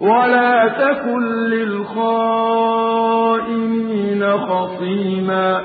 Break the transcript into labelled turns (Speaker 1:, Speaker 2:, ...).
Speaker 1: وَلَا تَكُن لِّلْخَائِنِينَ خَصِيمًا